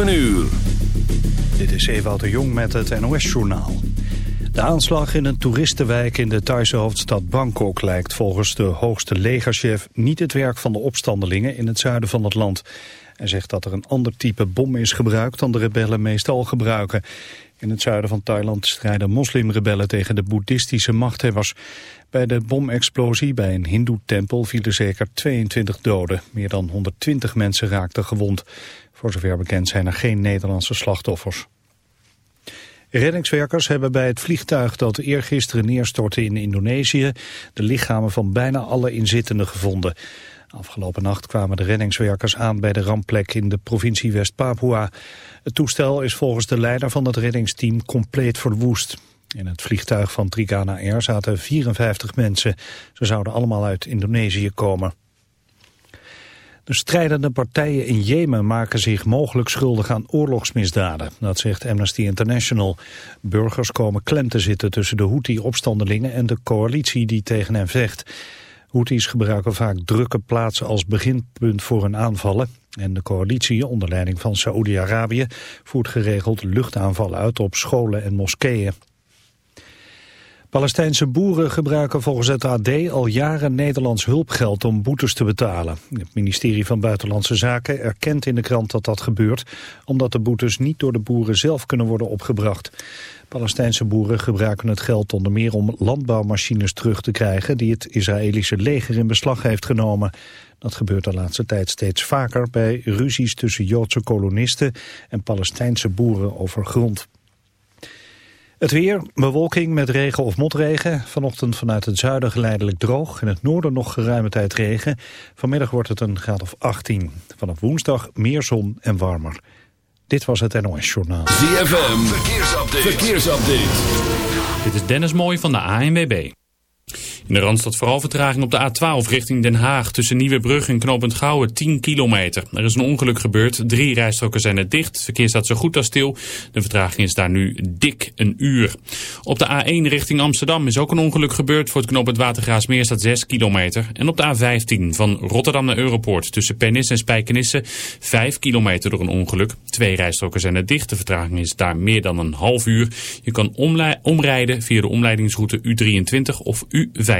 7 uur. Dit is Ewout de Jong met het NOS-journaal. De aanslag in een toeristenwijk in de Thaise hoofdstad Bangkok lijkt volgens de hoogste legerchef niet het werk van de opstandelingen in het zuiden van het land. Hij zegt dat er een ander type bom is gebruikt dan de rebellen meestal gebruiken. In het zuiden van Thailand strijden moslimrebellen tegen de boeddhistische machthebbers. Bij de bomexplosie bij een hindoe-tempel vielen zeker 22 doden. Meer dan 120 mensen raakten gewond. Voor zover bekend zijn er geen Nederlandse slachtoffers. Reddingswerkers hebben bij het vliegtuig dat eergisteren neerstortte in Indonesië... de lichamen van bijna alle inzittenden gevonden. Afgelopen nacht kwamen de reddingswerkers aan bij de rampplek in de provincie West-Papua. Het toestel is volgens de leider van het reddingsteam compleet verwoest. In het vliegtuig van Trigana Air zaten 54 mensen. Ze zouden allemaal uit Indonesië komen. De strijdende partijen in Jemen maken zich mogelijk schuldig aan oorlogsmisdaden. Dat zegt Amnesty International. Burgers komen klem te zitten tussen de Houthi-opstandelingen en de coalitie die tegen hen vecht. Houthis gebruiken vaak drukke plaatsen als beginpunt voor hun aanvallen. En de coalitie, onder leiding van Saoedi-Arabië, voert geregeld luchtaanvallen uit op scholen en moskeeën. Palestijnse boeren gebruiken volgens het AD al jaren Nederlands hulpgeld om boetes te betalen. Het ministerie van Buitenlandse Zaken erkent in de krant dat dat gebeurt, omdat de boetes niet door de boeren zelf kunnen worden opgebracht. Palestijnse boeren gebruiken het geld onder meer om landbouwmachines terug te krijgen die het Israëlische leger in beslag heeft genomen. Dat gebeurt de laatste tijd steeds vaker bij ruzies tussen Joodse kolonisten en Palestijnse boeren over grond. Het weer, bewolking met regen of motregen. Vanochtend vanuit het zuiden geleidelijk droog. In het noorden nog geruime tijd regen. Vanmiddag wordt het een graad of 18. Vanaf woensdag meer zon en warmer. Dit was het NOS Journaal. ZFM, verkeersupdate. verkeersupdate. Dit is Dennis Mooij van de ANWB. In de Randstad vooral vertraging op de A12 richting Den Haag. Tussen Nieuwebrug en Knopend Gouwen 10 kilometer. Er is een ongeluk gebeurd. Drie rijstroken zijn het dicht. Het verkeer staat zo goed als stil. De vertraging is daar nu dik een uur. Op de A1 richting Amsterdam is ook een ongeluk gebeurd. Voor het Knopend Watergraasmeer staat 6 kilometer. En op de A15 van Rotterdam naar Europoort. Tussen Pennis en Spijkenisse 5 kilometer door een ongeluk. Twee rijstroken zijn het dicht. De vertraging is daar meer dan een half uur. Je kan omrijden via de omleidingsroute U23 of U5.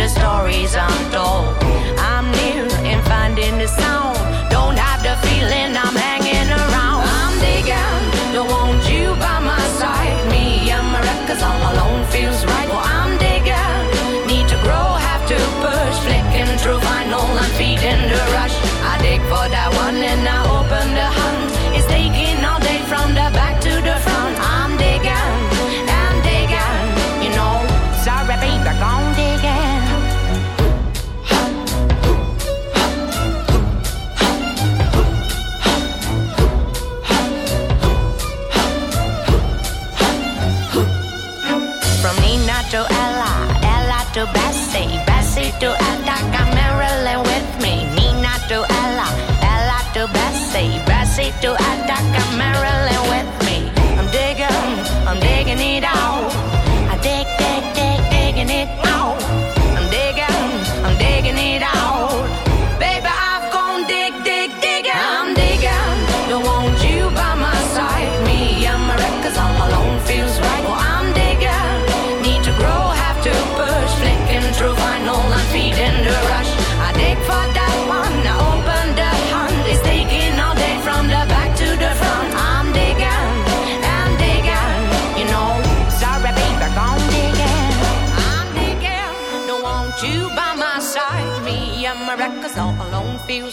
the stories untold. 就爱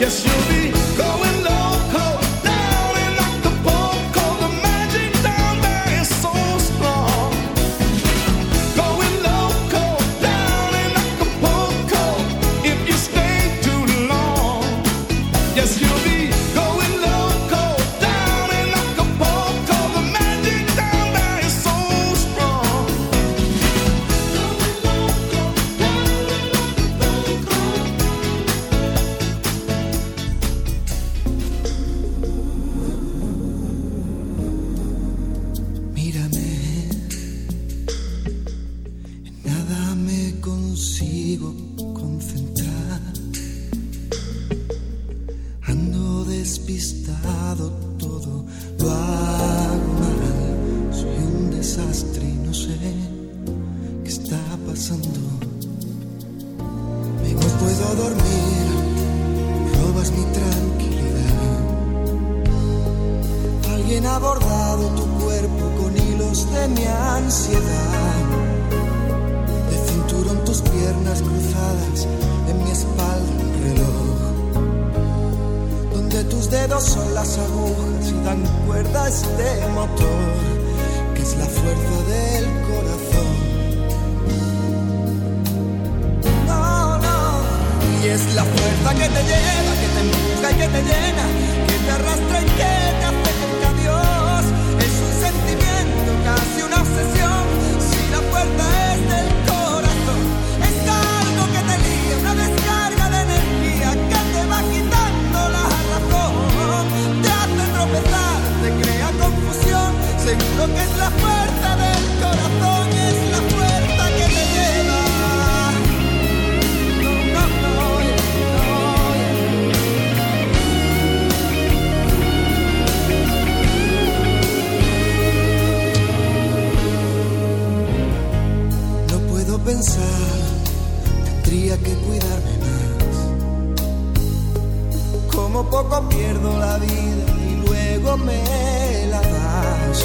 Yes, you'll be La puerta del corazón es la puerta que te lleva. Nunca voy a. No puedo pensar, tendría que cuidarme más. Como poco pierdo la vida y luego me la das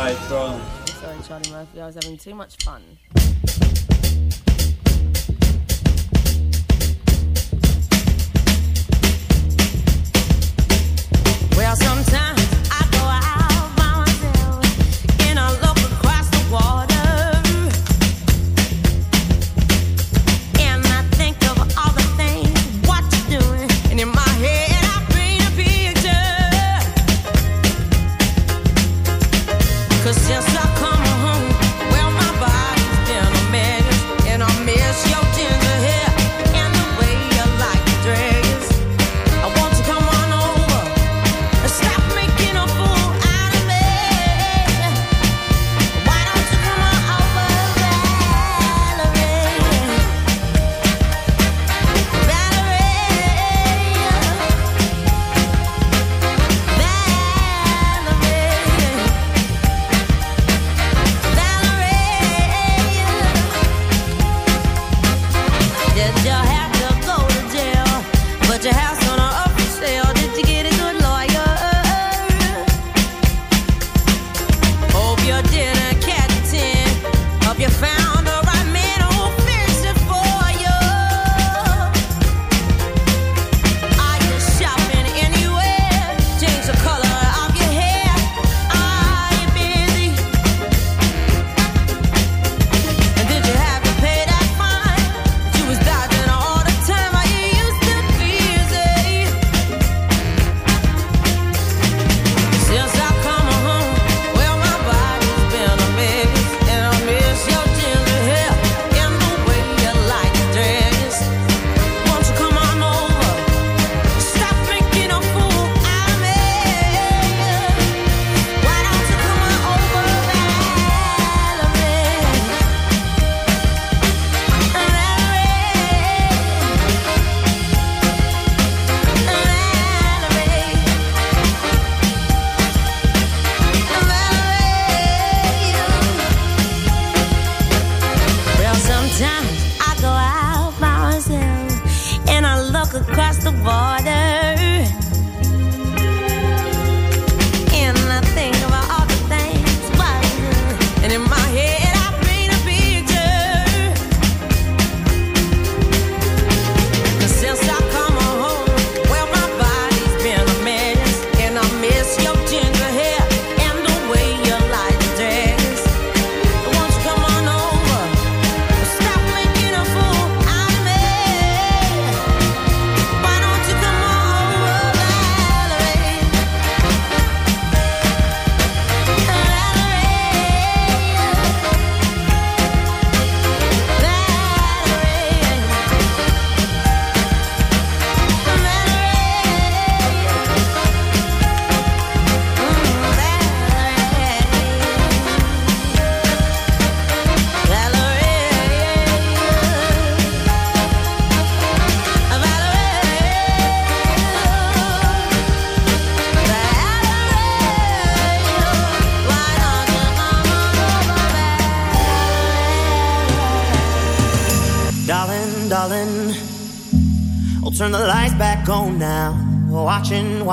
Bye, Sorry, Charlie Murphy. I was having too much fun.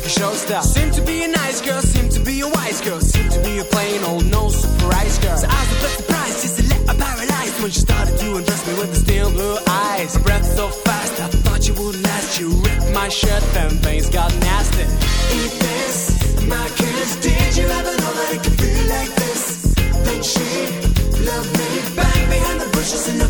Like a showstopper. Seemed to be a nice girl, seem to be a wise girl, seem to be a plain old no surprise girl. So I was a bit surprised, just a little paralyzed when she started to undress me with the steel blue eyes. Her breath so fast, I thought you wouldn't last. You ripped my shirt, then things got nasty. Eat this, my kiss. Did you ever know that it could feel like this? Then she loved me, bang behind the bushes in the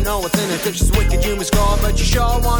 never know what's in it. If she's wicked, you must go, but you sure want